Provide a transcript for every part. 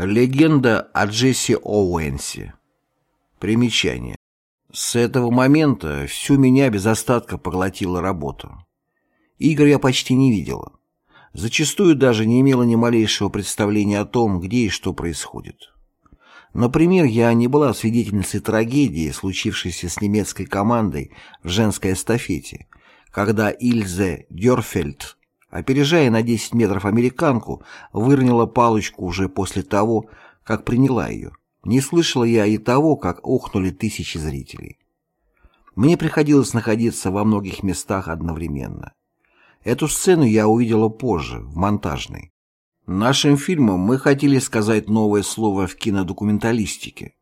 Легенда о Джесси Оуэнсе. Примечание. С этого момента всю меня без остатка поглотила работа. Игр я почти не видела. Зачастую даже не имела ни малейшего представления о том, где и что происходит. Например, я не была свидетельницей трагедии, случившейся с немецкой командой в женской эстафете, когда Ильзе Дёрфельд Опережая на 10 метров американку, выронила палочку уже после того, как приняла ее. Не слышала я и того, как охнули тысячи зрителей. Мне приходилось находиться во многих местах одновременно. Эту сцену я увидела позже, в монтажной. Нашим фильмом мы хотели сказать новое слово в кинодокументалистике,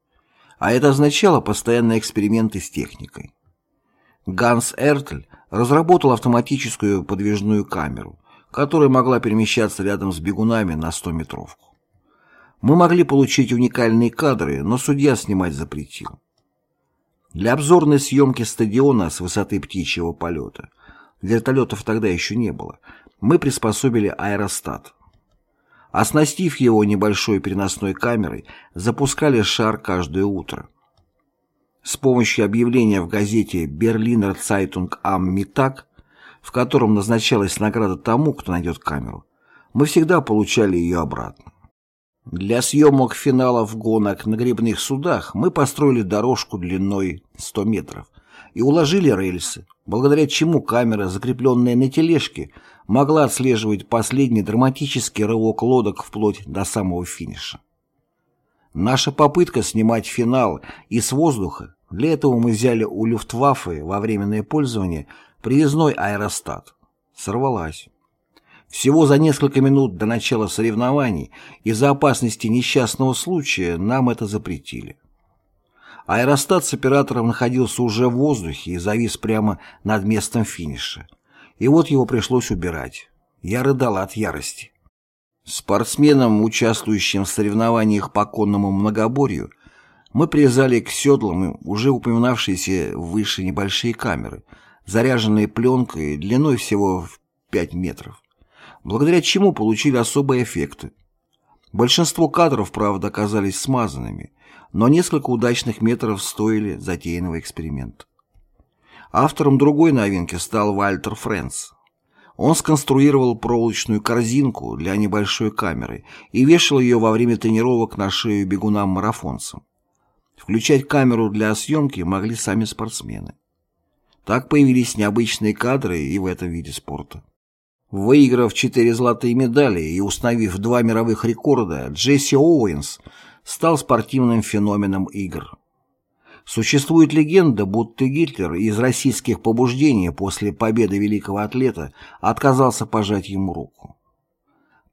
а это означало постоянные эксперименты с техникой. Ганс Эртль разработал автоматическую подвижную камеру, которая могла перемещаться рядом с бегунами на 100-метровку. Мы могли получить уникальные кадры, но судья снимать запретил. Для обзорной съемки стадиона с высоты птичьего полета, вертолетов тогда еще не было, мы приспособили аэростат. Оснастив его небольшой переносной камерой, запускали шар каждое утро. С помощью объявления в газете «Берлинер Цайтунг ам Миттаг» в котором назначалась награда тому, кто найдет камеру, мы всегда получали ее обратно. Для съемок финалов гонок на гребных судах мы построили дорожку длиной 100 метров и уложили рельсы, благодаря чему камера, закрепленная на тележке, могла отслеживать последний драматический рывок лодок вплоть до самого финиша. Наша попытка снимать финал и с воздуха, для этого мы взяли у Люфтваффе во временное пользование Привезной аэростат. Сорвалась. Всего за несколько минут до начала соревнований из-за опасности несчастного случая нам это запретили. Аэростат с оператором находился уже в воздухе и завис прямо над местом финиша. И вот его пришлось убирать. Я рыдал от ярости. Спортсменам, участвующим в соревнованиях по конному многоборью, мы привязали к седлам уже упоминавшиеся выше небольшие камеры – заряженные пленкой длиной всего в 5 метров, благодаря чему получили особые эффекты. Большинство кадров, правда, оказались смазанными, но несколько удачных метров стоили затеянного эксперимента. Автором другой новинки стал Вальтер Френц. Он сконструировал проволочную корзинку для небольшой камеры и вешал ее во время тренировок на шею бегунам-марафонцам. Включать камеру для съемки могли сами спортсмены. Так появились необычные кадры и в этом виде спорта. Выиграв четыре золотые медали и установив два мировых рекорда, Джесси Оуэнс стал спортивным феноменом игр. Существует легенда, будто Гитлер из российских побуждений после победы великого атлета отказался пожать ему руку.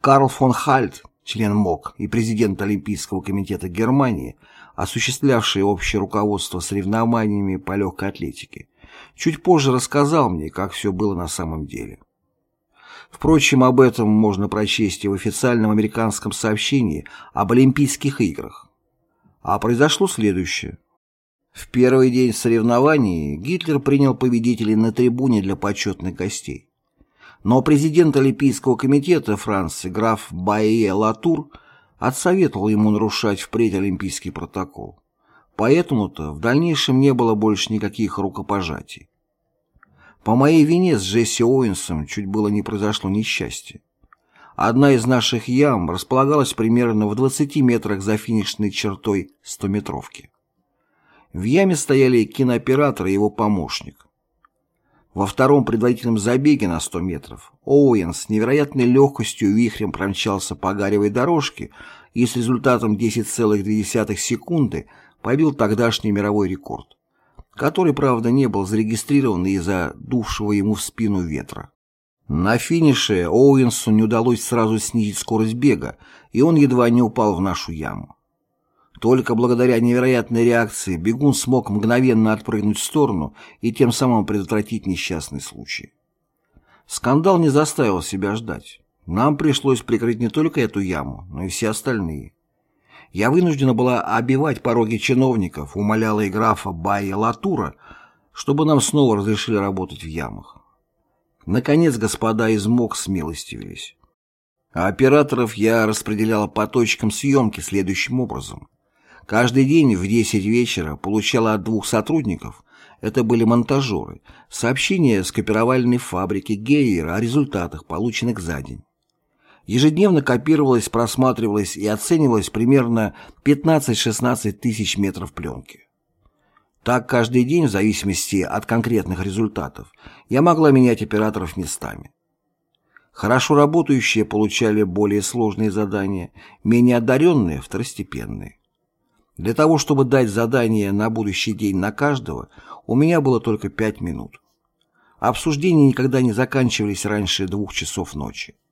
Карл фон Хальт, член МОК и президент Олимпийского комитета Германии, осуществлявший общее руководство соревнованиями по легкой атлетике, чуть позже рассказал мне, как все было на самом деле. Впрочем, об этом можно прочесть и в официальном американском сообщении об Олимпийских играх. А произошло следующее. В первый день соревнований Гитлер принял победителей на трибуне для почетных гостей. Но президент Олимпийского комитета Франции граф Байе Латур отсоветовал ему нарушать впредь олимпийский протокол. Поэтому-то в дальнейшем не было больше никаких рукопожатий. По моей вине с Джесси Оуэнсом чуть было не произошло несчастье. Одна из наших ям располагалась примерно в 20 метрах за финишной чертой стометровки. В яме стояли кинооператор и его помощник. Во втором предварительном забеге на 100 метров Оуэн с невероятной легкостью вихрем промчался по гаревой дорожке и с результатом 10,2 секунды побил тогдашний мировой рекорд, который, правда, не был зарегистрирован из-за дувшего ему в спину ветра. На финише Оуэнсу не удалось сразу снизить скорость бега, и он едва не упал в нашу яму. Только благодаря невероятной реакции бегун смог мгновенно отпрыгнуть в сторону и тем самым предотвратить несчастный случай. Скандал не заставил себя ждать. Нам пришлось прикрыть не только эту яму, но и все остальные. Я вынуждена была обивать пороги чиновников, умоляла и графа Байя Латура, чтобы нам снова разрешили работать в ямах. Наконец господа из МОК смилостивились. А операторов я распределял по точкам съемки следующим образом. Каждый день в 10 вечера получала от двух сотрудников, это были монтажеры, сообщения с копировальной фабрики Гейера о результатах, полученных за день. Ежедневно копировалось, просматривалось и оценивалось примерно 15-16 тысяч метров пленки. Так каждый день, в зависимости от конкретных результатов, я могла менять операторов местами. Хорошо работающие получали более сложные задания, менее одаренные – второстепенные. Для того, чтобы дать задание на будущий день на каждого, у меня было только пять минут. Обсуждения никогда не заканчивались раньше двух часов ночи.